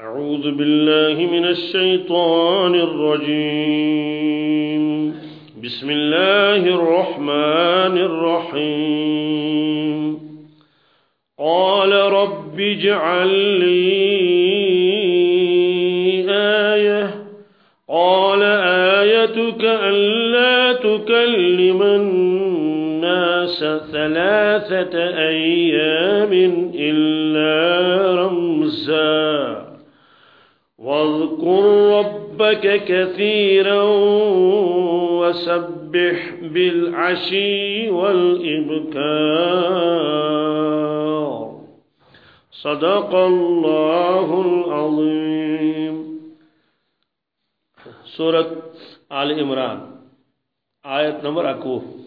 أعوذ بالله من الشيطان الرجيم. بسم الله الرحمن الرحيم. قال رب اجعل لي آية. قال آيتك ألا تكلم ثلاثة أيام إلا رمزا. واذكر ربك كثيرا وسبح بالعشي والإبكار. صدق الله العظيم. سورة آل عمران آیت نمبر اکوہ.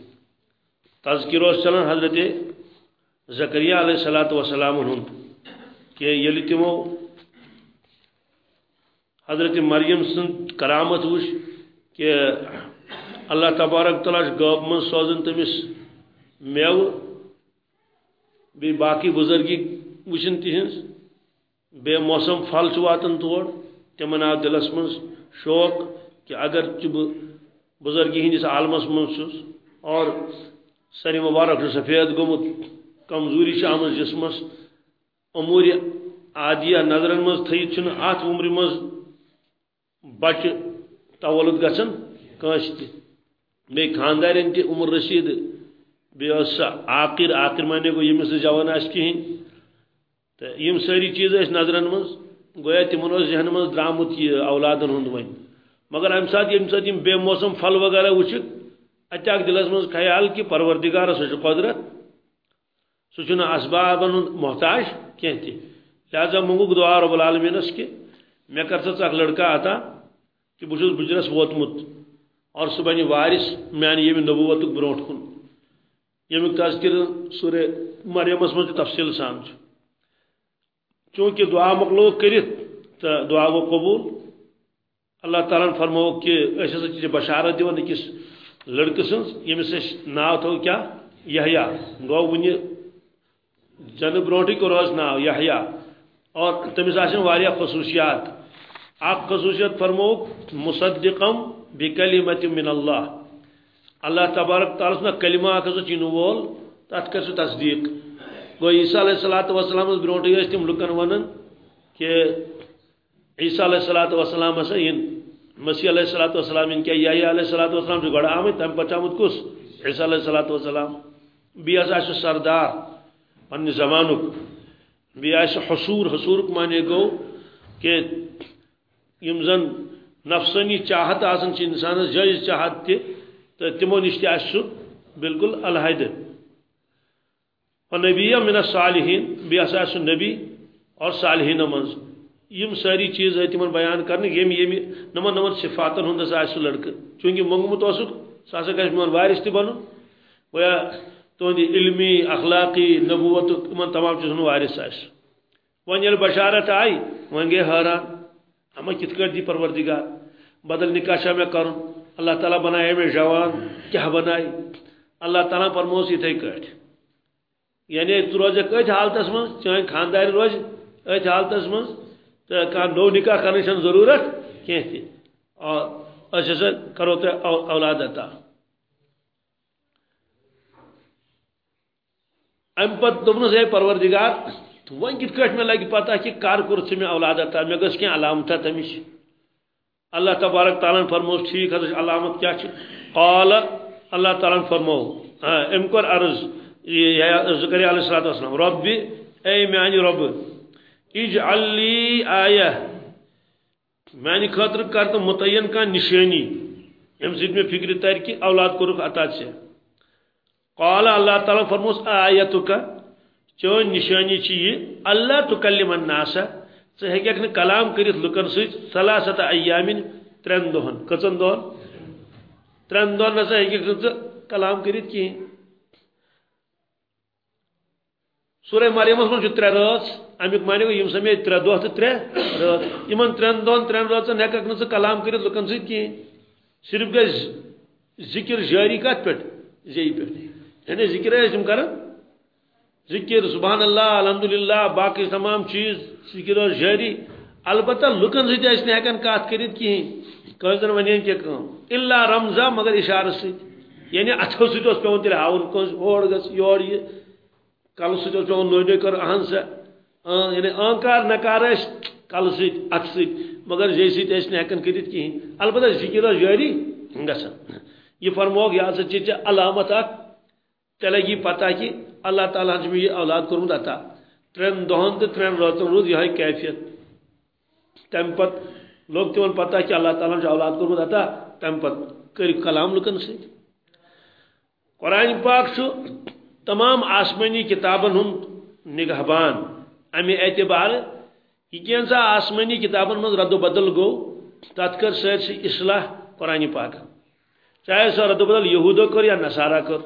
تذکر چلان حضرت زکریہ علیہ الصلوۃ والسلام ہند کہ یلی تمو حضرت مریم سن کرامت وش کہ اللہ تبارک تعالیٰ غب من سوزن تمس میو بی باقی بزرگی وچن تہذ بے موسم پھل واتن تور تمن آو دلس من شوق کہ اگر بزرگی ہندس عالمس من اور سری مبارک سفید گومت کمزوری آم جسمس امور عادیہ نظرن مز تھیت ات عمر مز بچہ تولد گھن کنس تہ بی خاندارن عمر رسید بیس سا عاقر عاقر مانے گو یمس جوان آس کہین تو یم ساری چیز اس نظرن مز، گویا تمن ذہن مز درامت یہ اولادن ہند ون مگر ام سات یم سات یم بے موسم پھل وغیرہ وچھ اتیاک دلس مز خیال کہ پروردگار سہ قدرت سہ اسبابن محتاج کی تہ لہذا منگوک دعا رب العالمینس کہ مے کر سا لڑکا عطا کہ بہت بجرس ووتمت اور سہ بنہ وارث میانہ یم نبوت بروٹ کن یمیک تذکر سورہ مریمس مز تفصیل سان چونکہ دعا مکلو کرت تو دعا گو قبول، اللہ تعالیٰ فرمو کہ اس ہسا بشارت دان أکس لڑکہ سن یمس ناو تھو کیا؟ یحییٰ۔ گو ونہ جن بروٹی کو روز ناو، یحییٰ۔ اور تمس آسن خصوصیات۔ اخ خصوصیت فرمو، مصدقم بکلمت من اللہ۔ اللہ تبارک تعالیٰ سنا کلمہ اخ چین وول تت کر تصدیق۔ گو عیسیٰ علیہ الصلوۃ والسلام برونٹے تم لُکن ونان کہ عیسیٰ علیہ الصلوۃ والسلام ہسا مسیح علیہ الصلوۃ والسلام، ان کیا یا علیہ الصلوۃ والسلام جو گڑا آمد، تم پتہ کس عیسیٰ علیہ الصلوۃ والسلام، بی ہسا آسہِ سردار پنہ زمانک۔ بی آسہِ حصور، حصورک معنی گو کہ یم زن نفسانی چاہت آسن چھ انسانس جائز چاہت تہ تو تمو نش تہ آسہِ سُہ بالکل علیحدہ نبی من الصالحین، بی ہسا نبی اور صالحین منز۔ یم ساری چیز ہے تمن بیان کرنے یم یم، نمن نمن صفاتن ہند ہسا آسہِ لڑکہ چونکہ منگمت اوسک سہ ہسا گژھِ میون وارث تہ بنن گویا تہند علمی، اخلاقی، نبوت ان تمام چیزن وارث آس ون یل بشارت آئی ون گئی حیران۔ اما کت کر دی پروردگار؟ بدل نکاح شاہ میں کرن۔ اللہ تعالیٰ بنائے میں جوان، کیا بنائی؟ اللہ تعالیٰ فرموس اتھے کٹ یعنی تو روز کت حالتس من چاہے خاندار روز ات حالتس من تو کھانا نو نکاح کرنے چھن ضرورت کی تھی؟ اور اس ہسا کرو تو اولاد عطا۔ ام پت دپنس ہے پروردگار، تو ون کت کٹ میں لگی پتہ کہ کار کور ثہ میں اولاد عطا مے گس کی علامت تمش اللہ تبارک تعالیٰ فرموس ٹھیک حضرت علامت کیا چھ قال، اللہ تعالیٰ فرمو ہاں، ام کور عرض زکریا علیہ الصلوۃ والسلام، ربی، اے میانی رب اجعل لی آیہ۔ میانی خاطر کر تو متعین کا نشانی یم سید میں فکر تر کہ اولاد کورک عطا سے۔ قال اللہ تعالیٰ فرموس، آیتک۔ چون نشانی چھ یہ؟ اللہ تکلم الناس۔ ژٕ ہیٚکیٚکھ نہٕ کلام کٔرِتھ لُکن سۭتۍ ثلاثت ایامن ترٛٮ۪ن دۄہن کٔژن دۄہن ترٛٮ۪ن دۄہن نسا ہیٚکیٚکھ نہٕ ژٕ کلام کٔرِتھ کِہیٖنۍ سورہ مریمس منٛز چھُ ترٛےٚ رٲژ امیُک معنی گوٚو یِم سمے ترٛےٚ دۄہ تہٕ ترٛےٚ رٲژ یِمن ترٛٮ۪ن دۄہن ترٛٮ۪ن رٲژن ہیٚککھ نہٕ ژٕ کلام کٔرِتھ لُکن سۭتۍ کِہیٖنۍ صرف گژھِ ذکر جٲری کتھ پٮ۪ٹھ زیٚیہِ پٮ۪ٹھ یعنی ذکر ٲسۍ تِم کران ذکر سبحان اللہ الحمدللہ، باقی تمام چیز ذکر اور جاری۔ البتہ لکن سی اس نے ہکن کات کرت کہیں کٲنٛسہِ ونین کہِ کٲم الا رمزا مگر اشارہ سۭتۍ یعنی اتھو سۭتۍ اوس پیوان تیٚلہِ ہاوُن کٲنٛسہِ اور گژھ یور یہِ۔ کلہٕ سۭتۍ اوس پیوان نوٚے کر اہن سا یعنی آنکار نکار ٲسۍ کلہٕ سۭتۍ اتھٕ سۭتۍ مگر جی جے سۭتۍ ٲسۍ نہٕ ہٮ۪کان کٔرِتھ کِہیٖنۍ البتہ جی ذِکر اوس جٲری گژھان یہ فرموک یہ ہسا چھ علامت اکھ ژےٚ لگی پتہ کہ اللہ تعالیٰ چھُ مےٚ یہِ اولاد کوٚرمُت عطا ترٛٮ۪ن دۄہن تہٕ ترٛٮ۪ن رٲژن روٗد یِہوے کیفیت۔ تمہِ پتہٕ لوگ تمن پتہ کہ اللہ تعالیٰ چھُ اولاد کوٚرمُت عطا تمہِ پتہٕ کٔرِکھ کلام لُکن سۭتۍ قرآن پاک چھُ تمام آسمٲنی کتابن ہُنٛد نگہبان۔ امہِ اعتبار یہ کینٛژھا آسمٲنی کتابن منٛز رد و بدل گوٚو تتھ کٔر سٲرسٕے اصلاح قرآن پاک۔ چاہے سۄ رد و بدل یہوٗدو کٔر یا نصارا کٔر۔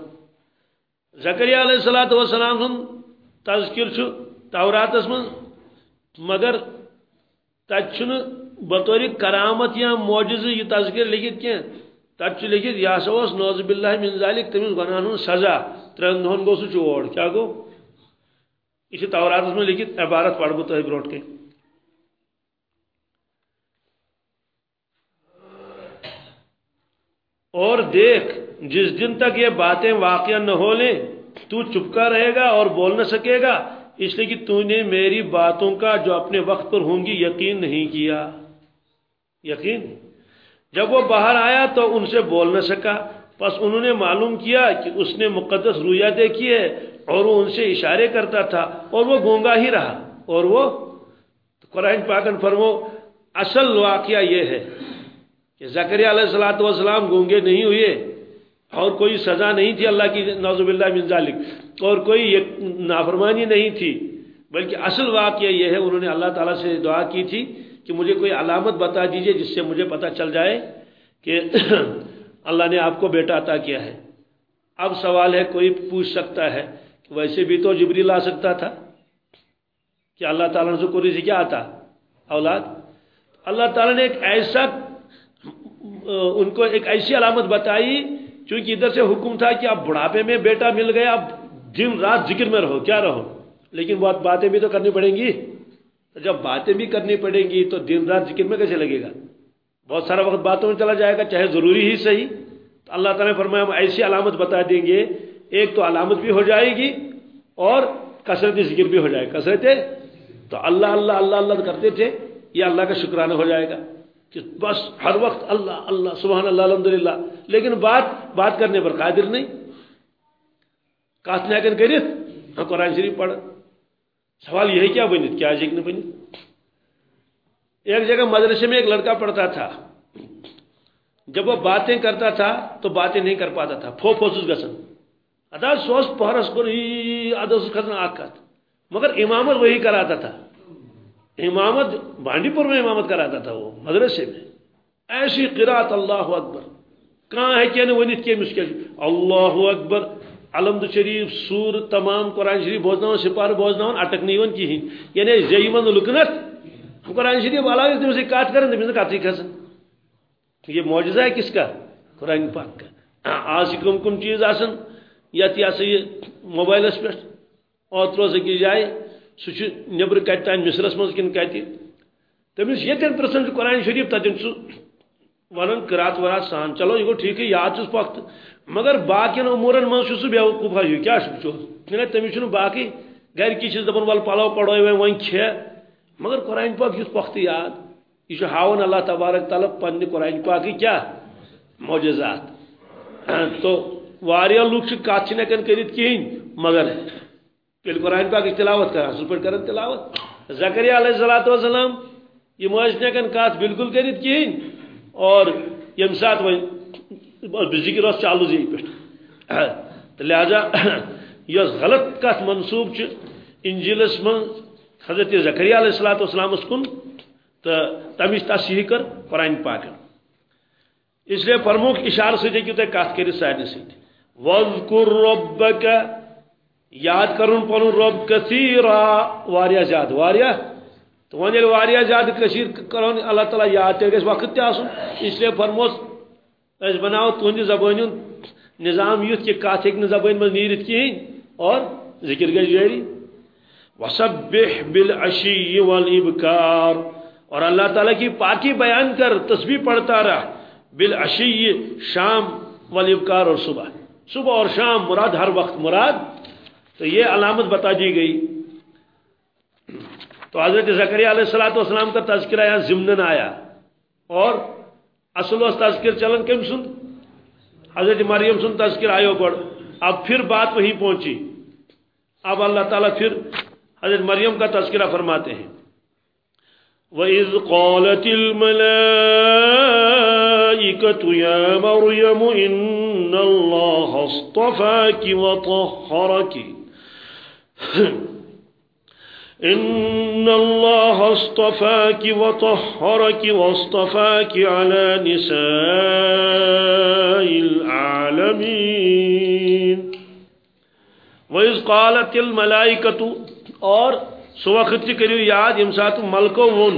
زکریہ علیہ الصلوۃ والسلام ہُنٛد تذکر چھُ توراتس منٛز مگر تتہِ چھُنہٕ بطور کرامت یا معجزٕ یہ تذکر لکھت کینٛہہ تتہِ چھُ لیکھِتھ یہ ہسا اوس نوز باللہ من ذالک تٔمِس گۄناہن ہُنٛد سزا. ترٛٮ۪ن دۄہن گوٚو سُہ چور کیٛاہ گوٚو یہ چھُ توراتس منٛز لیکھِتھ عبارت پرٕ بہٕ تۄہہِ برونٛٹھ کَنۍ اور دیکھ، جس دن تک یہ باتیں واقع نہ ہو لیں تو چپکا رہے گا اور بول نہ سکے گا۔ اس لیے کہ تو نے میری باتوں کا جو اپنے وقت پر ہوں گی، یقین نہیں کیا۔ یقین؟ جب وہ باہر آیا تو ان سے بول نہ سکا۔ بس انہوں نے معلوم کیا کہ اس نے مقدس رویا دیکھی ہے اور وہ ان سے اشارے کرتا تھا اور وہ گونگا ہی رہا۔ اور وہ قرآن پاکن فرمو اصل واقعہ یہ ہے کہ زکریہ علیہ السلام والسلام گونگے نہیں ہوئے اور کوئی سزا نہیں تھی اللہ کی نوزب اللہ من ذالک، اور کوئی نافرمانی نہیں تھی، بلکہ اصل واقعہ یہ ہے، انہوں نے اللہ تعالیٰ سے دعا کی تھی۔ کہ مجھے کوئی علامت بتا دیجیے جس سے مجھے پتہ چل جائے کہ اللہ نے آپ کو بیٹا عطا کیا ہے۔ اب سوال ہے، کوئی پوچھ سکتا ہے کہ ویسے بھی تو جبری لا سکتا تھا؟ کہ اللہ تعالیٰ نے کوئی سے کیا آتا اولاد، اللہ تعالیٰ نے ایک ایسا ان کو ایک ایسی علامت بتائی، چونکہ ادھر سے حکم تھا کہ اب بڑھاپے میں بیٹا مل گیا، اب دن رات ذکر میں رہو، کیا رہو؟ لیکن بہت باتیں بھی تو کرنی پڑیں گی۔ جب باتیں بھی کرنی پڑیں گی تو دن رات ذکر میں کیسے لگے گا؟ بہت سارا وقت باتوں میں چلا جائے گا، چاہے ضروری ہی صحیح۔ تو اللہ تعالیٰ نے فرمایا، ہم ایسی علامت بتا دیں گے، ایک تو علامت بھی ہو جائے گی اور کثرت ذکر بھی ہو جائے گا۔ کثرت تو اللہ اللہ اللہ اللہ کرتے تھے، یہ اللہ کا شکرانہ ہو جائے گا۔ کہ بس ہر وقت اللہ اللہ، سبحان اللہ، الحمدللہ۔ لیکن بات بات کرنے پر قادر نہیں۔ کات ہیکن کرت قرآن شریف پڑھ سوال یہی کیا بنت کیا ہیک نہ بنت ایک جگہ مدرسے میں ایک لڑکا پڑھتا تھا۔ جب وہ باتیں کرتا تھا تو باتیں نہیں کر پاتا تھا۔ پھو پھوس گسن۔ ادا سوس پہرس کور ادس کھسن اکھ مگر امامت وہی کراتا تھا۔ امامت بانڈی پور میں امامت کراتا تھا وہ مدرسے میں۔ ایسی قرات اللہ اکبر۔ کہاں ہے کیا ونت کی مس اللہ اکبر۔ علمد شریف، سور، تمام قرآن شریف بوزن سپار بوزن اٹک نہیں کہین یعنی زی من لکنت قرآن شریف علاوہ تم سے کات کریں تم کت کھسن یہ معجزہ ہے کس کا؟ قرآن پاک کا۔ آج کم کم چیز آسن یت یہ سا یہ موبائلس پہ اوتر روز أکِس جایہِ سُہ چھُ نیٚبرٕ کتہِ تانۍ مصرس منٛز کِنہٕ کتہِ تٔمِس ییٚتٮ۪ن پرٛژھان چھُ قرآن شریٖف تتٮ۪ن چھُ ونان قرات ورات سان چلو، یہ گو ٹھیک یاد چھُس پۄختہٕ مگر باقین امورن منٛز چھُ سُہ بیوقوٗفا ہیوٗ کیٛاہ چھُ بچور چھُنہ تٔمِس دپان ول پلو پڑٲے وۄنۍ وۄنۍ مگر قرآن پاک چھُس پۄختہٕ یاد یہ چھُ اللہ تبارک تعالیٰ پننہِ قرآن پاکٕکۍ کیٛاہ معجزات. تو واریاہ لُکھ چھِ کتھ چھِنہٕ ہٮ۪کان مگر ییٚلہِ قرآن پاک تلاوت کران اصل پٲٹھۍ کران تلاوت. زکریہ علیہ الصلوۃ والسلام یِم ٲسۍ نہٕ ہٮ۪کان کتھ بالکل کٔرِتھ کِہیٖنۍ اور ییٚمہِ ساتہٕ وۄنۍ ذِکر اوس چالو زی پٮ۪ٹھ تہٕ لہذا یۄس غلط کتھ منسوب چھِ۔ انجیلس منٛز حضرت زکریہ علیہ الصلوۃ والسلامس کُن۔ تہٕ تمِچ تصحیح کر، قرآن پاکن اس لیے فرموک اشارٕ سۭتۍ ہیٚکِو تُہۍ کتھ کٔرِتھ سارنٕے سۭتۍ وَذْكُر رَبَّكَ یاد کرن پن رب کثیرا۔ واریاہ زیادہ واریاہ تو ون یل واریاہ زیادہ کثیر کرون اللہ تعالی یاد تیل گژھِ وقت تہ آسن اس لیے فرموس اس بناو تہند زبان نظام یُتھ کہ کت ہیٚکہِ زبان منٛز نیٖرِتھ کِہیٖنۍ اور ذکر گئی جاری وسبح بالعشی والابکار اور اللہ تعالیٰ کی پاکی بیان کر، تسبیح پڑھتا رہا بالعشی شام والابکار اور صبح۔ صبح اور شام مراد ہر وقت مراد۔ تو یہ علامت بتا دی گئی۔ تو حضرت زکریہ علیہ السلام والسلام کا تذکرہ یہاں ضمن آیا۔ اور اصل و تذکر چلن کم سن؟ حضرت مریم سن تذکر آئیو گوڑ اب پھر بات وہیں پہنچی۔ اب اللہ تعالیٰ پھر حضرت مریم کا تذکرہ فرماتے ہیں۔ وَإِذْ قَالَتِ الْمَلَائِكَةُ يَا مَرْيَمُ إِنَّ اللَّهَ اصْطَفَاكِ وَطَهَّرَكِ إن الله اصطفاك وطهرك واصطفاك على نساء العالمين وإذ قالت الملائكة اور سو وقت کرو یاد یم سات ملکو ون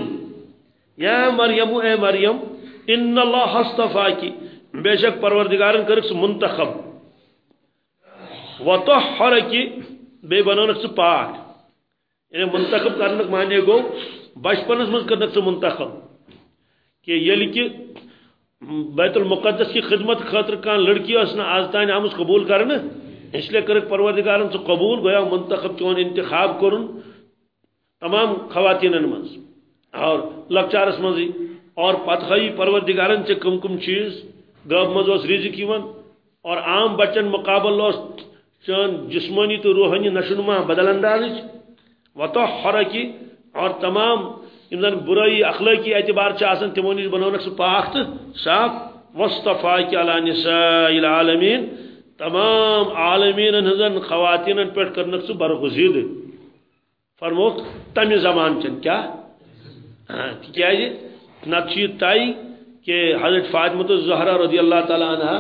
یا مریم، اے مریم ان اللہ اصطفا بے شک پروردگارن کرک سو منتخب وطہر بے بنونک پاک۔ یعنی منتخب کرنک معنی گو، بچپنس من کرنک سو منتخب۔ کہ یلی کہ بیت المقدس کی خدمت خاطر کان لڑکی اسنا آز تانی آموز قبول کرنے اس لیے کرک پروردگارن سے قبول گویا، منتخب چون انتخاب کرن، تمام خواتین من اور لکچارس مزی۔ اور پتخی پروردگارن سے کم کم چیز گب مز رزق یوان۔ اور عام بچن مقابل چون جسمانی تو روحانی نشنما بدل انداز وطح حرکی اور تمام ان برائی اخلاقی اعتبار سے آسان تمو نش بنونک سہ پاک تو صاف وصطفا کی علی نساء العالمین، تمام عالمین ہزن خواتین پہ کرنک سہ برغزید۔ فرموک تمہ زمان چن، کیا؟ تکیاز نت طے کہ حضرت فاطمۃ الزہرا رضی اللہ تعالیٰ عنہ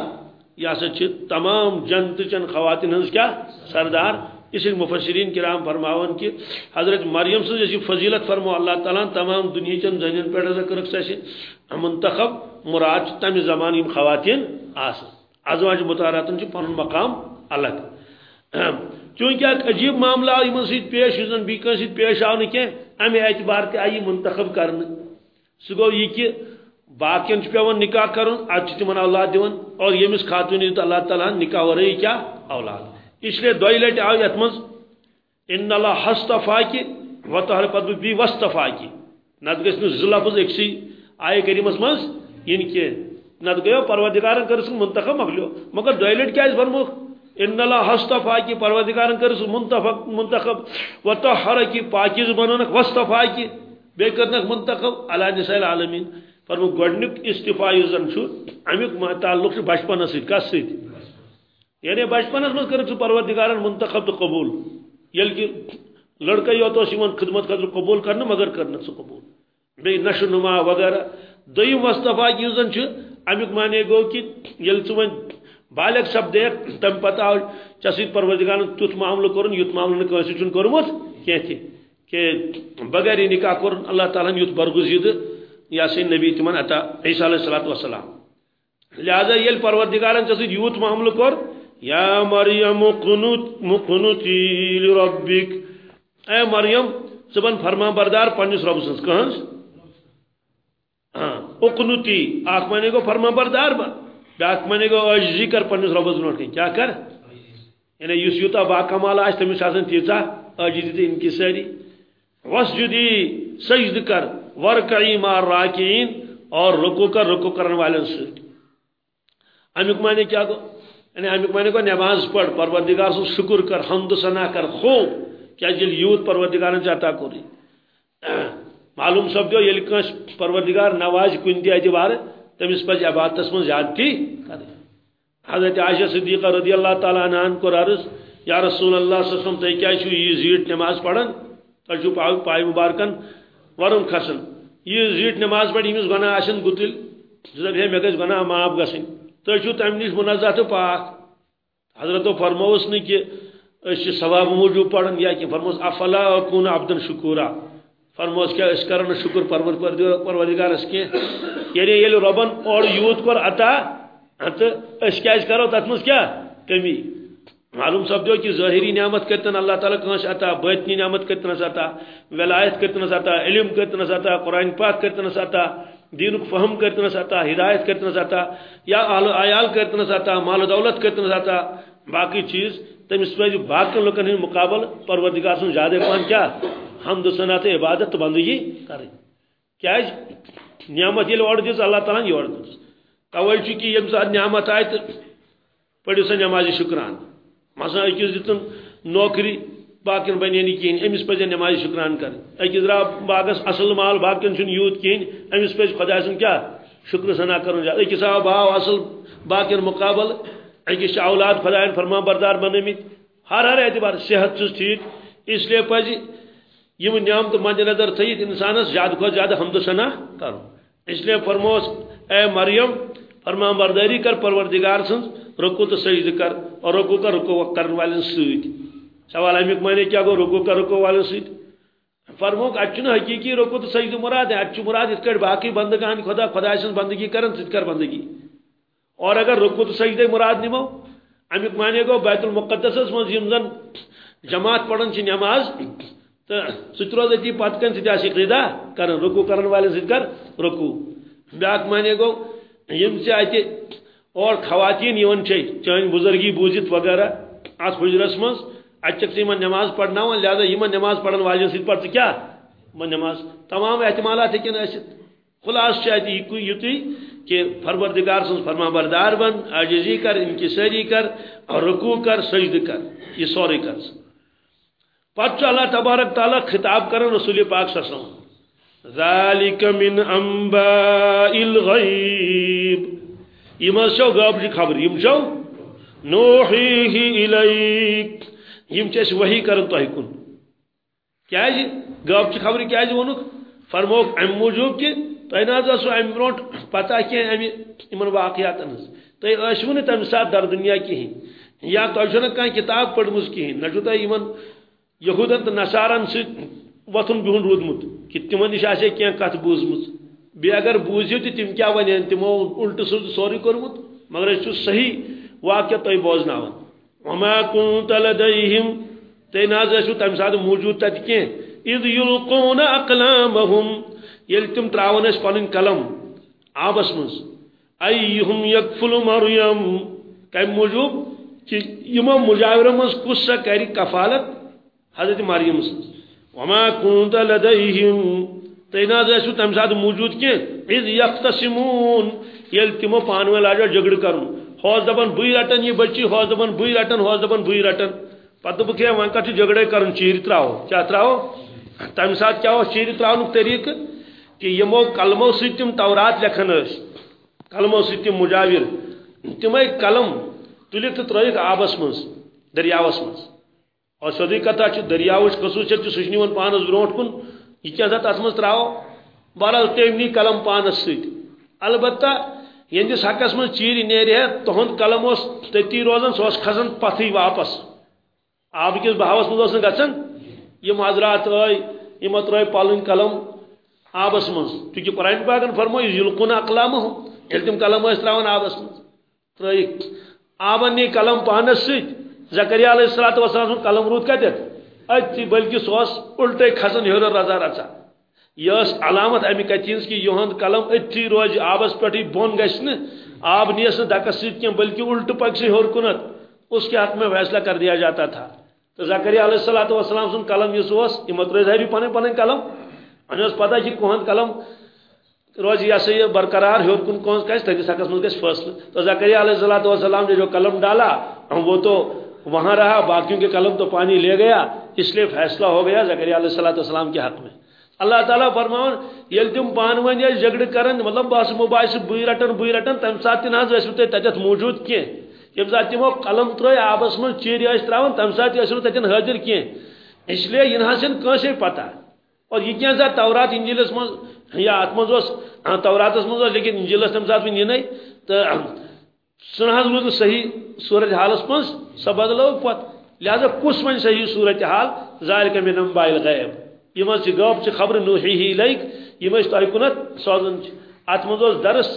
یہ ہسا تمام جنت چن خواتین ہز کیا؟ سردار اس لیے مفسرین کرام فرماون کہ حضرت مریم سے جیسی فضیلت فرمو، اللہ تعالیٰ تمام دنیا چن زنین پہ ہسا کرک منتخب مراد تمہ زمان یم خواتین آس، ازواج متحراتن پن مقام الگ۔ چونکہ اک عجیب معاملہ آو یمن سید پیش یزن بی کن سید پیش آو نکے امی اعتبار تے آئی منتخب کرن۔ سو گو یہ کہ باقین چھ پیون نکاح کرن اج چھ تمن اولاد دیون، اور یمس خاتون اللہ تعالی نکاح ورے کیا؟ اولاد۔ اس لیے دوی لٹ آو یت مز ان اللہ حصطفا کی و تہر پد بی وصطفا کی نت گس نہ ز لفظ اکسی آئے کریمس مز ان کے نت گیو پروردگارن کرس منتخب مکلیو مگر دوی لٹ کیا اس فرمو ان اللہ حصطفا کی پروردگارن کرس منتخب منتخب۔ و طہر کی پاکیز بنونک وصطفا کی بے کرنک منتخب۔ علی نساء العالمین۔ فرمو گڈنک استفا یزن چھو امیک تعلق چھ بچپن سۭتۍ کس سۭتۍ یعنی بچپنس منٛز کٔرٕکھ ژٕ پروردگارن منتخب تہٕ قبول. ییٚلہِ کہِ لڑکہٕ یوت اوس خدمت خٲطرٕ قبول کرنہٕ مگر کٔرنکھ ژٕ قبول. بیٚیہِ نشو نما وغیرہ. دوٚیِم وصطفا یُس زن چھُ امیُک معنی گوٚو کہِ ییٚلہِ ژٕ وۄنۍ بالغ سپدیک تم پتہ آو چسید پروردگارن تیت معاملہ کرن یت معاملہ کنسی چون کورمت کی تھی؟ کہ بغیر نکاح کرن، اللہ تعالیٰ یت برگزید یا سین نبی تمن عطا، عیسی علیہ الصلوۃ والسلام لہذا یل پروردگارن چسید یت معاملہ کر یا مریم قنوت مقنوتی لربک. اے مریم، سبن فرما بردار پنس رب سنس کہنس ہاں، اقنوتی آخ مانے کو فرما بردار با. بیاکھ مانے گو عجزی کر پنس ربس برونٹ کن کیا کر؟ یعنی یس یوتا با کمال آس تمس آسان تیژا عجزی تہ انکساری وسجدی سجد کر، ورکعی مار راکین اور رکو کر، رکو کرن والن سۭتۍ امیک معنی کیا گو؟ یعنی امیک معنی گو نماز پڑھ، پروردگار سن شکر کر، حمد ثنا کر، خوب، کیا جل یوت پروردگارن چاہتا کوری معلوم سپدو ییٚلہِ کٲنٛسہِ پروردگار نواز کُنہِ تہِ اعتبار تمس پہ عبادت من زیادتی کریں حضرت عائشہ صدیقہ رضی اللہ تعالیٰ عنہ کو عرض یا رسول اللہ صلی اللہ علیہ وسلم تھی کیا یہ زیٹ نماز پڑھن؟ تھی پا پائے مبارکن، ورم کھسن۔ یہ زیٹ نماز پڑھ یمس گناہ آشن گتل۔ دپ ہے مے گھس گناہ معاف گھن تھی تم نش منزہ تو پاک۔ حضرت فرموس نا کہ ثواب موجود پڑھن یا کہ فرموس افلا کون عبدن شکورا فرموس کیا اس کرن شکر پرور پروردگار اس کے یعنی یل ربن اور یوت کر عطا تو اس کیا اس کرو؟ تت مز کیا کمی؟ معلوم سپدو کہ ظاہری نعمت کرتن اللہ تعالیٰ کنس عطا، باطنی نعمت کرتنس عطا، ولایت کرتنس عطا، علم کرتنس عطا، قرآن پاک کرتنس عطا۔ دینک فہم کرتنس عطا ہدایت کرتنس عطا یا اہل عیال کرتنس عطا مال و دولت کرتنس عطا باقی چیز تمس پہ باقی لکن ہند مقابل پروردگار سن زیادہ پہن کیا؟ حمد و ثنا تو عبادت تو بندگی کریں۔ کیا نعمت یل اور دس اللہ تعالیٰ یہ اور دس توے کہ یم سات نعمت آئے تو پڑھو سا نماز شکران۔ مثلا اکس دتن نوکری باقین بنے نی کہین امس پہ نماز شکران کر۔ اکس درا باغس اصل مال باقین چھ یوت کہین امس پہ خدا سن کیا شکر سنا کرن جا۔ اکس آو باو اصل باقین مقابل اکس اولاد خدا فرما بردار بنمت ہر ہر اعتبار صحت چھ ٹھیک، اس لیے پہ یم نعمت مد نظر تھیت انسانس زیادہ کھت زیادہ حمد ثنا کرو۔ اس لیے فرموس، اے مریم فرما برداری کر، پروردگار سن، رکو تو سجد کر اور رکو کر رکو کرن والن سیت سوال امیک معنی کیا گو؟ رکو کر رکو والن سیت۔ فرموک اچھن حقیقی رکو تو سجد مراد ہے اچھ مراد اس کر باقی بندگان خدا خدا سن بندگی کرن ست کر بندگی۔ اور اگر رکو تو سجد مراد نمو امیک معنی گو، بیت المقدس من یم جماعت پڑھن چھ نماز، تو سہ روز اتی پتہ کن سہ کر رکو کرن والے ست کر، رکو۔ بیاکھ مانے گو، یم سے اتہ اور خواتین یون چھ چان بزرگی بوزت وغیرہ اس حجرس مز۔ اچھا اچک سے نماز پڑھنا لہذا یہ نماز پڑھن والے ست پڑھ کیا؟ من نماز. تمام احتمالات ہکن ٲسِتھ خلاص چھ اتہ یُتُے کہ پروردگار سن فرما بردار بن، عاجزی کر، انکساری کر، اور رکوع کر سجد کر، یہ سورے کر پتہ اللہ تبارک تعالیٰ خطاب کر رسول پاک صلی اللہ علیہ وسلم. ذالک من انباء الغیب. یہ مز چو غاب خبر. یم چو نوحیہ الیک. یم چس وحی کرن تو کن۔ کیا جی؟ غاب چی خبر کیا جی ونک؟ فرموک ام موجوب کہ تہ نہ سو ام برونٹ پتہ کی ام یمن واقعات ہز تہ ٲسوٕ نہٕ تمہِ ساتہٕ در دنیا کِہیٖنۍ یا تۄہہِ چھو نہٕ کانٛہہ کِتاب پٔرمٕژ کِہیٖنۍ نہ چھُو تۄہہِ یِمن یہودن تو نصارن ست وتھن بہن رودمت کہ تمہ نش آسے کی کت بوزم بی اگر بوزیو تو تم کیا ون تمو الٹ سد سوری کورمت مگر اس صحیح واقعہ تہ بوزنا وما كنت لديهم تی ناز ٲسو تمہ موجود تت کی اذ یلقون اقلامهم یل تم تراون اس پنن قلم آبس مز ایہم یکفل مریم. کم موجود کہ یمو مجاورم مز کس سا کری کفالت؟ حضرت مریم سن وما كنت لديهم. تیناز ایسو تم ساتھ موجود کی اذ یختصمون. یل پانوے لاجو جگڑ کرن حوض دبن بوئی رٹن، یہ بچی حوض دبن بوئی رٹن حوض دبن بوئی رٹن۔ پتہ بکھے وان کٹ جگڑے کرن چیر تراو کیا تراو تم ساتھ کیا ہو چیر تراو طریق؟ کہ یمو کلمو ستم تورات لکھن اس۔ کلمو ستم مجاور۔ تمے کلم تلک ترائک آبس مز دریاوس مز اور سودی کتا چھ دریاوش خصوصیت چھ پانس برونٹ کن۔ یہ کیا ذات اسمس تراو بہرحال تیمنی کلم پانس سیت۔ البتہ یہندس حقس من چیر نیرِ ہے تہند قلم اس تتی روزان سو کھسان پتھے واپس۔ آب کس بہاوس مز گھن یم حضرات آئی یم ترٲے پلن قلم آبس مز چونکہ قرآن پاکن فرمو یلقون اقلام یل تم قلم ٲسۍ تراوان آبس مز ترٲیِکھ آبن نی قلم پانس سۭتۍ علیہ السلام وسلام قلم رود کتت اتھی بلکہ سوس الٹے کھسن ہور رضا رچا یہ علامت امی کتینس کہ یہند قلم اتھی روز آبس پہ بون گھن آب نیس دکس ست کی بلکہ الٹ پک سے ہور کنت۔ اس کے حق میں فیصلہ کر دیا جاتا تھا۔ تو زکریہ علیہ السلام وسلام سن قلم یہ سوس یہ متروز ہے بھی قلم۔ انہیں پتہ جی کہ کوہند قلم۔ روز یہ سے برقرار ہور کن کون کیس تھے سکس من گس فصل۔ تو زکریہ علیہ السلام نے جو قلم ڈالا وہ تو وہاں رہا، باقیوں کے قلم تو پانی لے گیا، اس لیے فیصلہ ہو گیا زکریہ علیہ السلام السلام کے حق میں۔ اللہ تعالیٰ فرمان یل تم پان ون جگڑ کرن مطلب بس مباحث بی رٹن بی رٹن، تم سات نہ تتھ موجود کی یم سات تمو قلم تر آبس من چیر یس تراون، تم سات یس تتن حاضر کی اس لیے یہ نہ کنسے پتہ اور یہ کیا تورات انجیلس من یا ات من ہاں توراتس من لیکن انجیلس تم سات ون تو سہ روز صحیح صورت حالس من سہ بدلو پت۔ لہذا کس ون صحیح صورت حال؟ ذالک من انباء الغیب۔ یم غب چھ خبر نوحی ہی لائک یم تہ کنت سوزن ات من درس،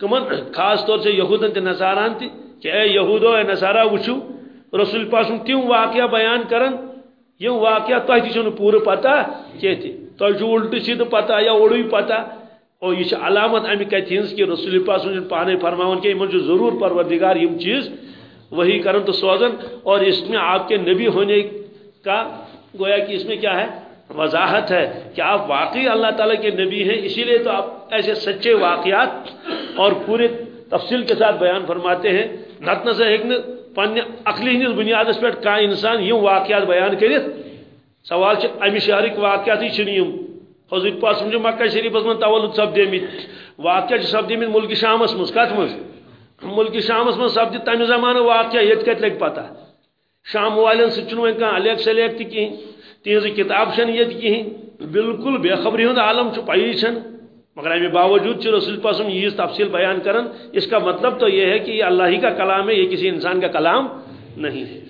کمن خاص طور سے یہودن تہ نصاران تہ کہ اے یہودو، اے نصارا وچھو رسول پاس تم واقعہ بیان کرن؟ یم واقعہ تہ تہ پور پتہ کی تہ تہ الٹہ سید پتہ یا اوڑی پتہ اور یہ علامت امہ کت ہز کہ رسول پاس پانے فرماون کہ ان ضرور پروردگار یم چیز وہی کرن تو سوزن اور اس میں آپ کے نبی ہونے کا گویا کہ اس میں کیا ہے؟ وضاحت ہے کہ آپ واقعی اللہ تعالیٰ کے نبی ہیں، اسی لیے تو آپ ایسے سچے واقعات اور پورے تفصیل کے ساتھ بیان فرماتے ہیں۔ نت نظر ایک پنہ عقلی ہندس بنیاد پہ کھانا انسان یم واقعات بیان کرت سوال امہ شہرک واقعات حضرت پاس سمجھو مکہ شریف من تولد سپدے مت واقعہ سپدے مت ملک شامس مز کت مز ملک شامس من سپدی تمہ زمانہ واقعہ یہ کت لگ پتہ شام والن سن وی کھانا الیک سلیک تہ کہین تہذ کتاب یت کہین بالکل بے خبری ہند عالم پی چھ مگر امہ باوجود رسول پاسم یہ تفصیل بیان کرن، اس کا مطلب تو یہ ہے کہ یہ اللہ ہی کا کلام ہے، یہ کسی انسان کا کلام نہیں ہے۔